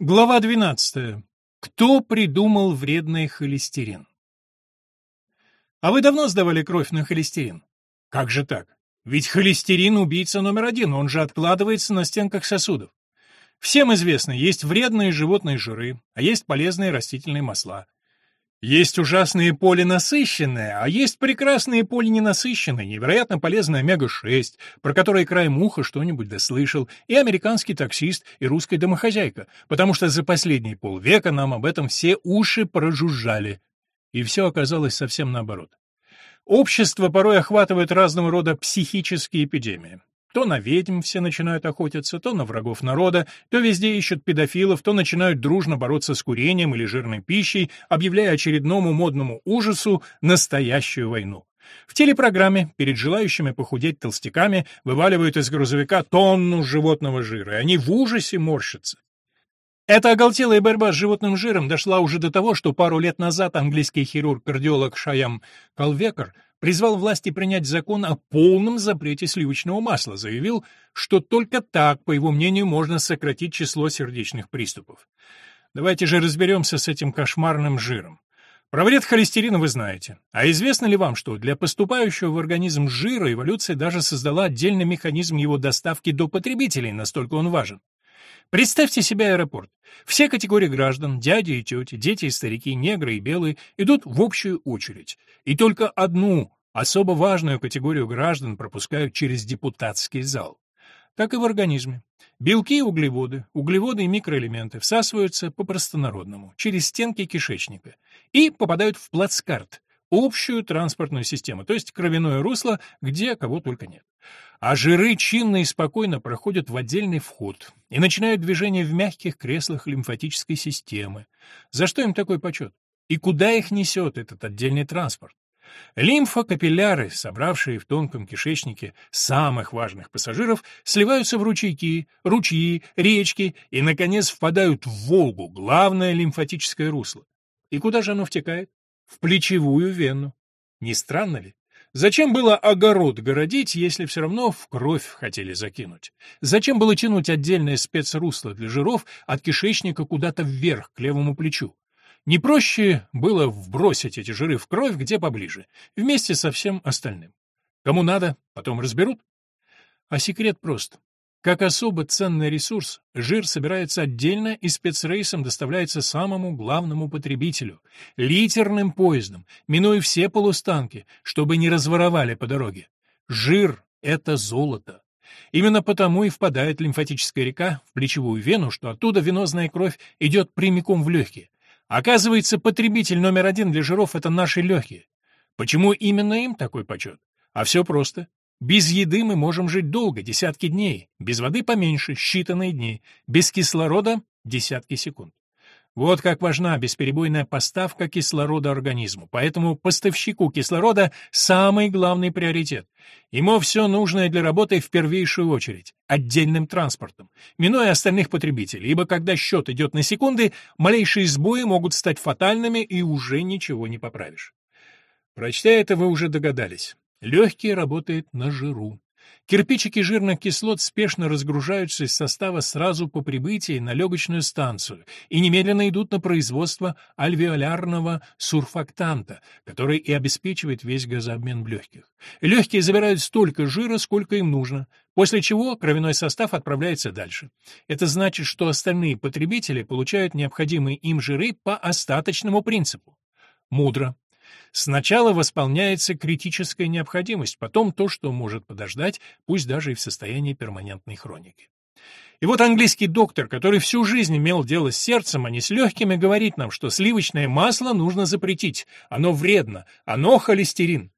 Глава 12. Кто придумал вредный холестерин? А вы давно сдавали кровь на холестерин? Как же так? Ведь холестерин убийца номер один, он же откладывается на стенках сосудов. Всем известно, есть вредные животные жиры, а есть полезные растительные масла. Есть ужасные полинасыщенные, а есть прекрасные полиненасыщенные, невероятно полезные омега-6, про которые краем уха что-нибудь дослышал, и американский таксист, и русская домохозяйка, потому что за последние полвека нам об этом все уши прожужжали. И все оказалось совсем наоборот. Общество порой охватывает разного рода психические эпидемии. То на ведьм все начинают охотиться, то на врагов народа, то везде ищут педофилов, то начинают дружно бороться с курением или жирной пищей, объявляя очередному модному ужасу настоящую войну. В телепрограмме перед желающими похудеть толстяками вываливают из грузовика тонну животного жира, и они в ужасе морщатся. Эта оголтелая борьба с животным жиром дошла уже до того, что пару лет назад английский хирург-кардиолог Шаям Калвекер призвал власти принять закон о полном запрете сливочного масла, заявил, что только так, по его мнению, можно сократить число сердечных приступов. Давайте же разберемся с этим кошмарным жиром. Про вред холестерина вы знаете. А известно ли вам, что для поступающего в организм жира эволюция даже создала отдельный механизм его доставки до потребителей, настолько он важен? Представьте себе аэропорт. Все категории граждан, дяди и тети, дети и старики, негры и белые, идут в общую очередь. И только одну, особо важную категорию граждан пропускают через депутатский зал. Так и в организме. Белки и углеводы, углеводы и микроэлементы всасываются по-простонародному, через стенки кишечника, и попадают в плацкарт, общую транспортную систему, то есть кровяное русло, где кого только нет. А жиры чинно и спокойно проходят в отдельный вход и начинают движение в мягких креслах лимфатической системы. За что им такой почет? И куда их несет этот отдельный транспорт? Лимфокапилляры, собравшие в тонком кишечнике самых важных пассажиров, сливаются в ручейки, ручьи, речки и, наконец, впадают в Волгу, главное лимфатическое русло. И куда же оно втекает? В плечевую вену. Не странно ли? Зачем было огород городить, если все равно в кровь хотели закинуть? Зачем было тянуть отдельное спецрусло для жиров от кишечника куда-то вверх, к левому плечу? Не проще было вбросить эти жиры в кровь где поближе, вместе со всем остальным. Кому надо, потом разберут. А секрет прост. Как особо ценный ресурс, жир собирается отдельно и спецрейсом доставляется самому главному потребителю — литерным поездом, минуя все полустанки, чтобы не разворовали по дороге. Жир — это золото. Именно потому и впадает лимфатическая река в плечевую вену, что оттуда венозная кровь идет прямиком в легкие. Оказывается, потребитель номер один для жиров — это наши легкие. Почему именно им такой почет? А все просто. Без еды мы можем жить долго, десятки дней, без воды поменьше, считанные дни, без кислорода — десятки секунд. Вот как важна бесперебойная поставка кислорода организму, поэтому поставщику кислорода самый главный приоритет. Ему все нужное для работы в первейшую очередь, отдельным транспортом, минуя остальных потребителей, ибо когда счет идет на секунды, малейшие сбои могут стать фатальными и уже ничего не поправишь. Прочтя это, вы уже догадались. Легкий работает на жиру. Кирпичики жирных кислот спешно разгружаются из состава сразу по прибытии на легочную станцию и немедленно идут на производство альвеолярного сурфактанта, который и обеспечивает весь газообмен в легких. Легкие забирают столько жира, сколько им нужно, после чего кровяной состав отправляется дальше. Это значит, что остальные потребители получают необходимые им жиры по остаточному принципу. Мудро. Сначала восполняется критическая необходимость, потом то, что может подождать, пусть даже и в состоянии перманентной хроники. И вот английский доктор, который всю жизнь имел дело с сердцем, а не с легкими, говорит нам, что сливочное масло нужно запретить, оно вредно, оно холестерин.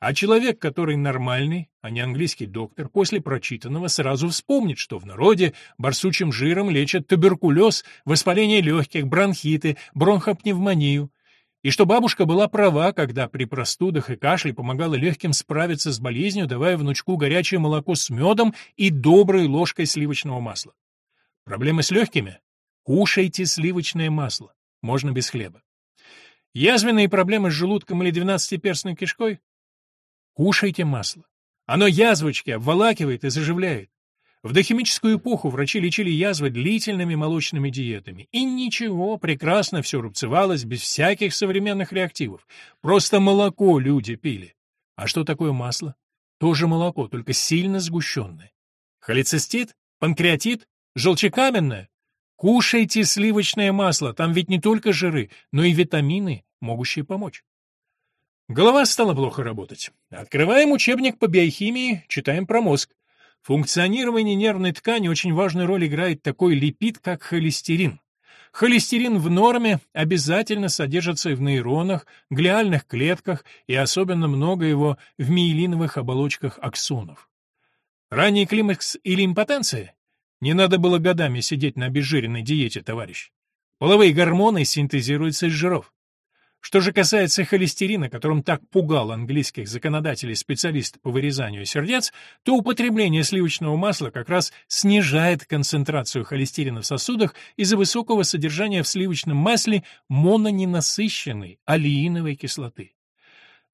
А человек, который нормальный, а не английский доктор, после прочитанного сразу вспомнит, что в народе барсучим жиром лечат туберкулез, воспаление легких, бронхиты, бронхопневмонию, и что бабушка была права, когда при простудах и кашле помогала легким справиться с болезнью, давая внучку горячее молоко с медом и доброй ложкой сливочного масла. Проблемы с легкими? Кушайте сливочное масло. Можно без хлеба. Язвенные проблемы с желудком или двенадцатиперстной кишкой? Кушайте масло. Оно язвочки обволакивает и заживляет. В дохимическую эпоху врачи лечили язвы длительными молочными диетами. И ничего, прекрасно все рубцевалось без всяких современных реактивов. Просто молоко люди пили. А что такое масло? Тоже молоко, только сильно сгущенное. Холецистит? Панкреатит? Желчекаменное? Кушайте сливочное масло, там ведь не только жиры, но и витамины, могущие помочь. Голова стала плохо работать. Открываем учебник по биохимии, читаем про мозг. Функционировании нервной ткани очень важную роль играет такой липид, как холестерин. Холестерин в норме обязательно содержится в нейронах, глиальных клетках и особенно много его в миелиновых оболочках аксонов. Ранний климакс или импотенция? Не надо было годами сидеть на обезжиренной диете, товарищ. Половые гормоны синтезируются из жиров. Что же касается холестерина, которым так пугал английских законодателей специалист по вырезанию сердец, то употребление сливочного масла как раз снижает концентрацию холестерина в сосудах из-за высокого содержания в сливочном масле мононенасыщенной алииновой кислоты.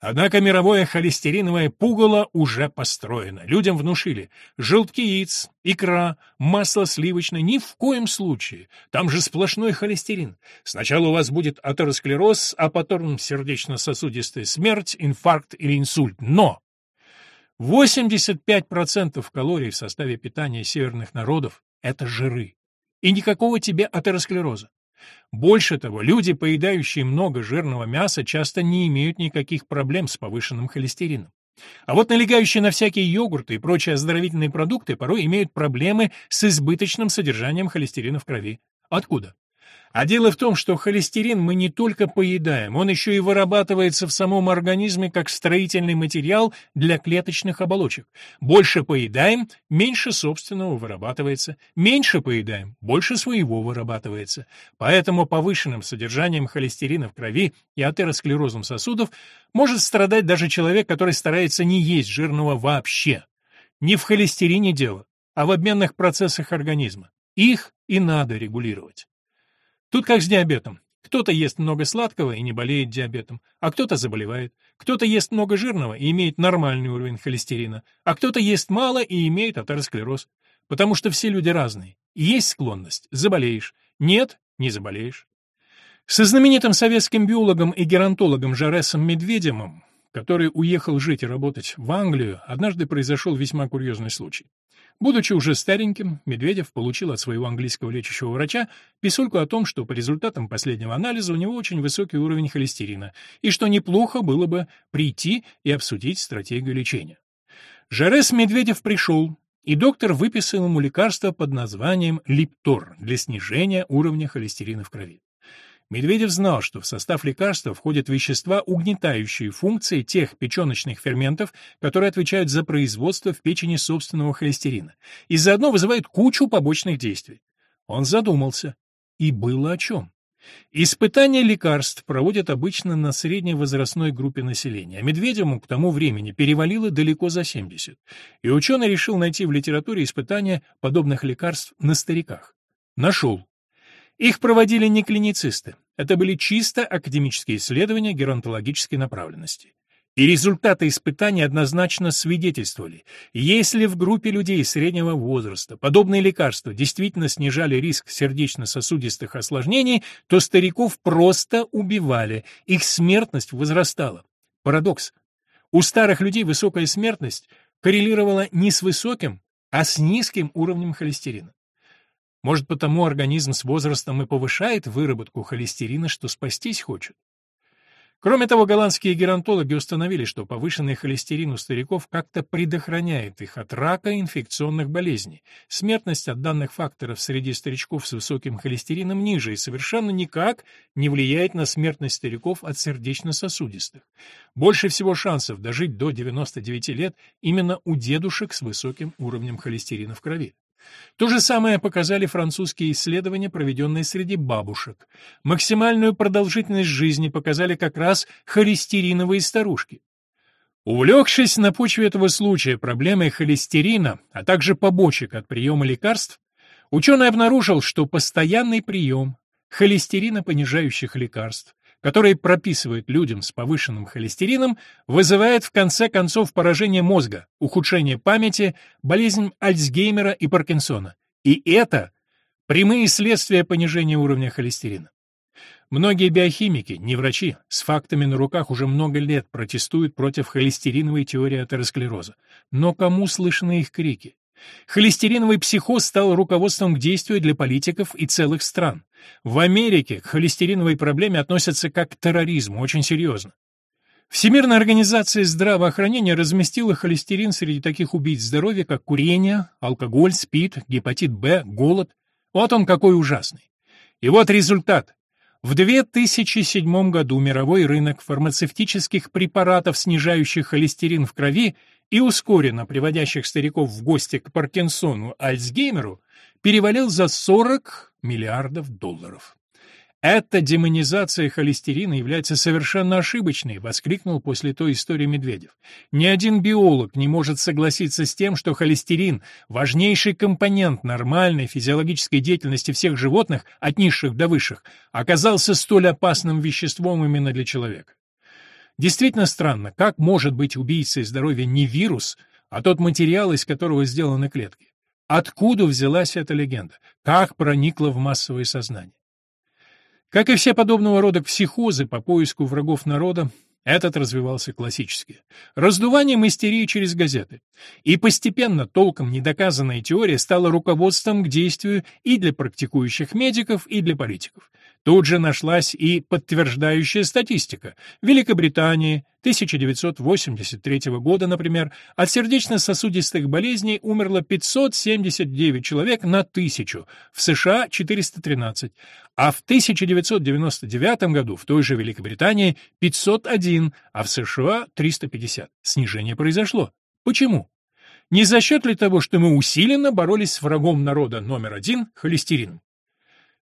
Однако мировое холестериновое пугало уже построено. Людям внушили желтки яиц, икра, масло сливочное ни в коем случае. Там же сплошной холестерин. Сначала у вас будет атеросклероз, а потом сердечно-сосудистая смерть, инфаркт или инсульт. Но 85% калорий в составе питания северных народов – это жиры. И никакого тебе атеросклероза. Больше того, люди, поедающие много жирного мяса, часто не имеют никаких проблем с повышенным холестерином. А вот налегающие на всякие йогурты и прочие оздоровительные продукты порой имеют проблемы с избыточным содержанием холестерина в крови. Откуда? А дело в том, что холестерин мы не только поедаем, он еще и вырабатывается в самом организме как строительный материал для клеточных оболочек. Больше поедаем, меньше собственного вырабатывается. Меньше поедаем, больше своего вырабатывается. Поэтому повышенным содержанием холестерина в крови и атеросклерозом сосудов может страдать даже человек, который старается не есть жирного вообще. Не в холестерине дело, а в обменных процессах организма. Их и надо регулировать. Тут как с диабетом. Кто-то ест много сладкого и не болеет диабетом, а кто-то заболевает. Кто-то ест много жирного и имеет нормальный уровень холестерина, а кто-то ест мало и имеет атеросклероз. Потому что все люди разные. Есть склонность – заболеешь. Нет – не заболеешь. Со знаменитым советским биологом и геронтологом Жаресом Медведевым, который уехал жить и работать в Англию, однажды произошел весьма курьезный случай. Будучи уже стареньким, Медведев получил от своего английского лечащего врача писульку о том, что по результатам последнего анализа у него очень высокий уровень холестерина, и что неплохо было бы прийти и обсудить стратегию лечения. Жарес Медведев пришел, и доктор выписал ему лекарство под названием Липтор для снижения уровня холестерина в крови. Медведев знал, что в состав лекарства входят вещества, угнетающие функции тех печеночных ферментов, которые отвечают за производство в печени собственного холестерина, и заодно вызывают кучу побочных действий. Он задумался. И было о чем. Испытания лекарств проводят обычно на средневозрастной группе населения, а Медведеву к тому времени перевалило далеко за 70, и ученый решил найти в литературе испытания подобных лекарств на стариках. Нашел. Их проводили не клиницисты, это были чисто академические исследования геронтологической направленности. И результаты испытаний однозначно свидетельствовали, если в группе людей среднего возраста подобные лекарства действительно снижали риск сердечно-сосудистых осложнений, то стариков просто убивали, их смертность возрастала. Парадокс. У старых людей высокая смертность коррелировала не с высоким, а с низким уровнем холестерина. Может, потому организм с возрастом и повышает выработку холестерина, что спастись хочет? Кроме того, голландские геронтологи установили, что повышенный холестерин у стариков как-то предохраняет их от рака и инфекционных болезней. Смертность от данных факторов среди старичков с высоким холестерином ниже и совершенно никак не влияет на смертность стариков от сердечно-сосудистых. Больше всего шансов дожить до 99 лет именно у дедушек с высоким уровнем холестерина в крови. То же самое показали французские исследования, проведенные среди бабушек. Максимальную продолжительность жизни показали как раз холестериновые старушки. Увлекшись на почве этого случая проблемой холестерина, а также побочек от приема лекарств, ученый обнаружил, что постоянный прием холестеринопонижающих лекарств который прописывают людям с повышенным холестерином, вызывает в конце концов поражение мозга, ухудшение памяти, болезнь Альцгеймера и Паркинсона. И это прямые следствия понижения уровня холестерина. Многие биохимики, не врачи, с фактами на руках уже много лет протестуют против холестериновой теории атеросклероза. Но кому слышны их крики? Холестериновый психоз стал руководством к действию для политиков и целых стран. В Америке к холестериновой проблеме относятся как к терроризму, очень серьезно. Всемирная организация здравоохранения разместила холестерин среди таких убийц здоровья, как курение, алкоголь, СПИД, гепатит Б, голод. Вот он какой ужасный. И вот результат. В 2007 году мировой рынок фармацевтических препаратов, снижающих холестерин в крови и ускоренно приводящих стариков в гости к Паркинсону, Альцгеймеру, перевалил за 40 миллиардов долларов. «Эта демонизация холестерина является совершенно ошибочной», — воскликнул после той истории Медведев. «Ни один биолог не может согласиться с тем, что холестерин — важнейший компонент нормальной физиологической деятельности всех животных, от низших до высших, оказался столь опасным веществом именно для человека. Действительно странно, как может быть убийцей здоровья не вирус, а тот материал, из которого сделаны клетки? Откуда взялась эта легенда? Как проникла в массовое сознание? Как и все подобного рода психозы по поиску врагов народа, этот развивался классически. Раздуванием истерии через газеты. И постепенно толком недоказанная теория стала руководством к действию и для практикующих медиков, и для политиков. Тут же нашлась и подтверждающая статистика. В Великобритании 1983 года, например, от сердечно-сосудистых болезней умерло 579 человек на тысячу, в США 413, а в 1999 году в той же Великобритании 501, а в США 350. Снижение произошло. Почему? Не за счет ли того, что мы усиленно боролись с врагом народа номер один – холестерином?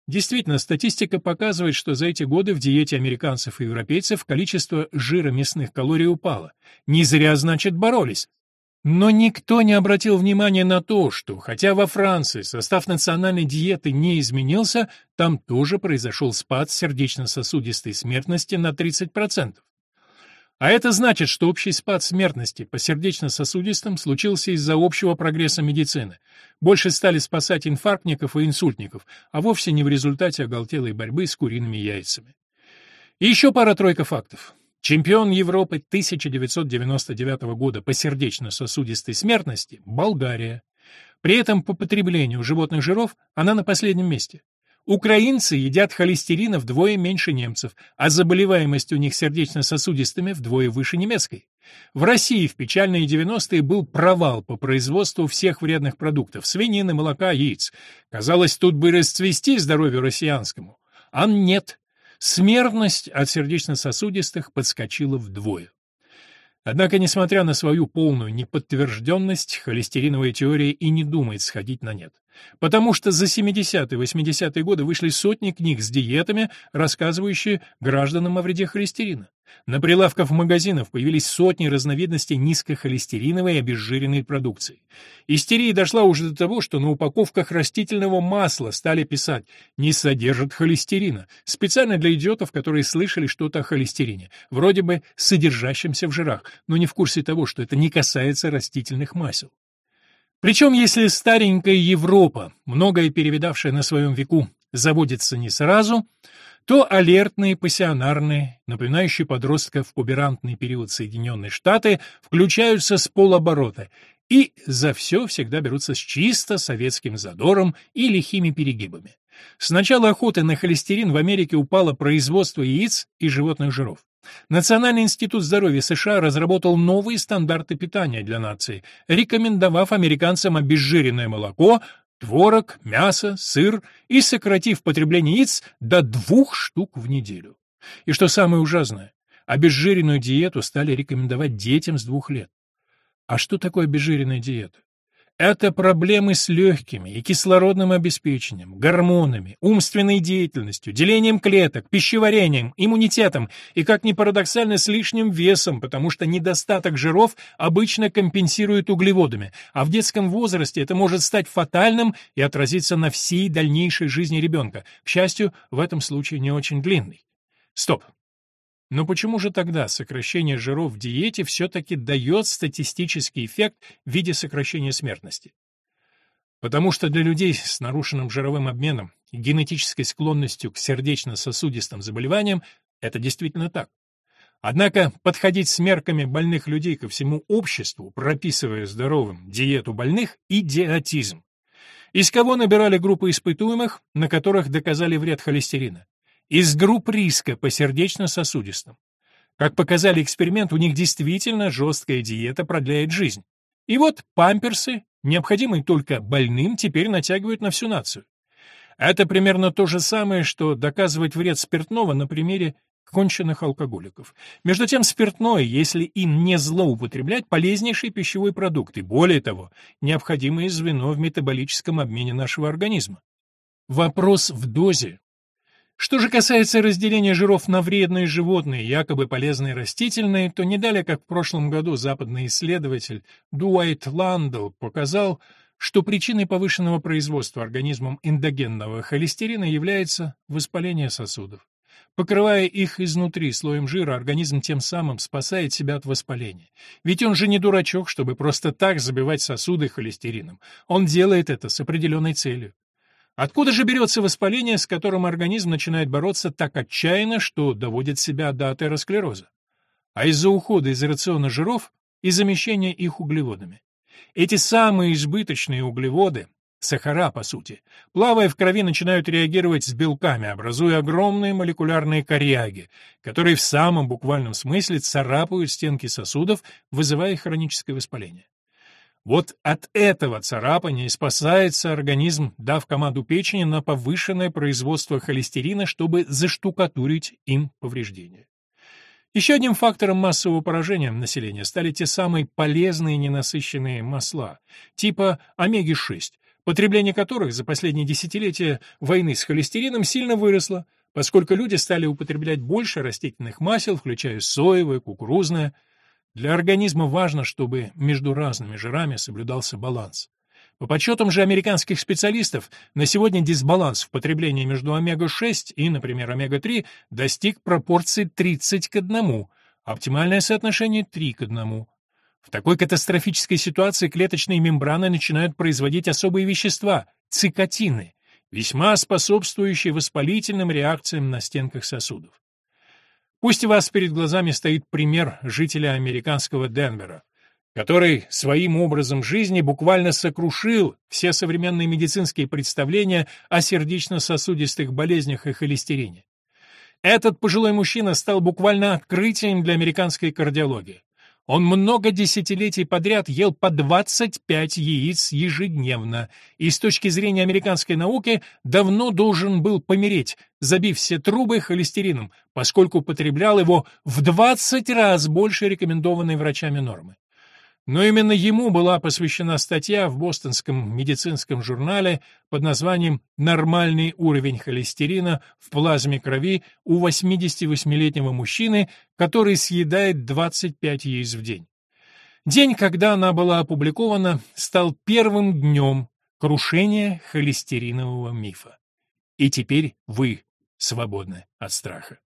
Действительно, статистика показывает, что за эти годы в диете американцев и европейцев количество жира мясных калорий упало. Не зря, значит, боролись. Но никто не обратил внимания на то, что, хотя во Франции состав национальной диеты не изменился, там тоже произошел спад сердечно-сосудистой смертности на 30%. А это значит, что общий спад смертности по сердечно-сосудистым случился из-за общего прогресса медицины. Больше стали спасать инфарктников и инсультников, а вовсе не в результате оголтелой борьбы с куриными яйцами. И еще пара-тройка фактов. Чемпион Европы 1999 года по сердечно-сосудистой смертности – Болгария. При этом по потреблению животных жиров она на последнем месте. Украинцы едят холестерина вдвое меньше немцев, а заболеваемость у них сердечно-сосудистыми вдвое выше немецкой. В России в печальные 90-е был провал по производству всех вредных продуктов – свинины, молока, яиц. Казалось, тут бы расцвести здоровью россиянскому. А нет. Смертность от сердечно-сосудистых подскочила вдвое. Однако, несмотря на свою полную неподтвержденность, холестериновая теория и не думает сходить на нет. Потому что за 70-е 80-е годы вышли сотни книг с диетами, рассказывающие гражданам о вреде холестерина. На прилавках магазинов появились сотни разновидностей низкохолестериновой и обезжиренной продукции. Истерия дошла уже до того, что на упаковках растительного масла стали писать «не содержит холестерина», специально для идиотов, которые слышали что-то о холестерине, вроде бы содержащемся в жирах, но не в курсе того, что это не касается растительных масел. Причем, если старенькая Европа, многое перевидавшая на своем веку, заводится не сразу, то алертные, пассионарные, напоминающие подростка в пуберантный период Соединенные Штаты, включаются с полоборота и за все всегда берутся с чисто советским задором и лихими перегибами. С начала охоты на холестерин в Америке упало производство яиц и животных жиров. Национальный институт здоровья США разработал новые стандарты питания для нации, рекомендовав американцам обезжиренное молоко, творог, мясо, сыр и сократив потребление яиц до двух штук в неделю. И что самое ужасное, обезжиренную диету стали рекомендовать детям с двух лет. А что такое обезжиренная диета? Это проблемы с легкими и кислородным обеспечением, гормонами, умственной деятельностью, делением клеток, пищеварением, иммунитетом и, как ни парадоксально, с лишним весом, потому что недостаток жиров обычно компенсируют углеводами, а в детском возрасте это может стать фатальным и отразиться на всей дальнейшей жизни ребенка, к счастью, в этом случае не очень длинный. Стоп. Но почему же тогда сокращение жиров в диете все-таки дает статистический эффект в виде сокращения смертности? Потому что для людей с нарушенным жировым обменом и генетической склонностью к сердечно-сосудистым заболеваниям это действительно так. Однако подходить с мерками больных людей ко всему обществу, прописывая здоровым диету больных – идиотизм. Из кого набирали группы испытуемых, на которых доказали вред холестерина? Из групп риска по сердечно-сосудистым. Как показали эксперимент, у них действительно жесткая диета продляет жизнь. И вот памперсы, необходимые только больным, теперь натягивают на всю нацию. Это примерно то же самое, что доказывать вред спиртного на примере конченых алкоголиков. Между тем, спиртное, если им не злоупотреблять, полезнейший пищевой продукт и, более того, необходимое звено в метаболическом обмене нашего организма. Вопрос в дозе. Что же касается разделения жиров на вредные животные якобы полезные растительные, то не далее, как в прошлом году западный исследователь Дуайт Ландл показал, что причиной повышенного производства организмом эндогенного холестерина является воспаление сосудов. Покрывая их изнутри слоем жира, организм тем самым спасает себя от воспаления. Ведь он же не дурачок, чтобы просто так забивать сосуды холестерином. Он делает это с определенной целью. Откуда же берется воспаление, с которым организм начинает бороться так отчаянно, что доводит себя до атеросклероза? А из-за ухода из рациона жиров и замещения их углеводами. Эти самые избыточные углеводы, сахара по сути, плавая в крови, начинают реагировать с белками, образуя огромные молекулярные коряги, которые в самом буквальном смысле царапают стенки сосудов, вызывая хроническое воспаление. Вот от этого царапания спасается организм, дав команду печени на повышенное производство холестерина, чтобы заштукатурить им повреждения. Еще одним фактором массового поражения населения стали те самые полезные ненасыщенные масла, типа омеги-6, потребление которых за последние десятилетия войны с холестерином сильно выросло, поскольку люди стали употреблять больше растительных масел, включая соевое, кукурузное, для организма важно, чтобы между разными жирами соблюдался баланс. По подсчетам же американских специалистов, на сегодня дисбаланс в потреблении между омега-6 и, например, омега-3 достиг пропорции 30 к 1, оптимальное соотношение 3 к 1. В такой катастрофической ситуации клеточные мембраны начинают производить особые вещества – цикотины, весьма способствующие воспалительным реакциям на стенках сосудов. Пусть у вас перед глазами стоит пример жителя американского Денвера, который своим образом жизни буквально сокрушил все современные медицинские представления о сердечно-сосудистых болезнях и холестерине. Этот пожилой мужчина стал буквально открытием для американской кардиологии. Он много десятилетий подряд ел по 25 яиц ежедневно, и с точки зрения американской науки давно должен был помереть, забив все трубы холестерином, поскольку потреблял его в 20 раз больше рекомендованной врачами нормы. Но именно ему была посвящена статья в бостонском медицинском журнале под названием «Нормальный уровень холестерина в плазме крови у 88-летнего мужчины, который съедает 25 яиц в день». День, когда она была опубликована, стал первым днем крушения холестеринового мифа. И теперь вы свободны от страха.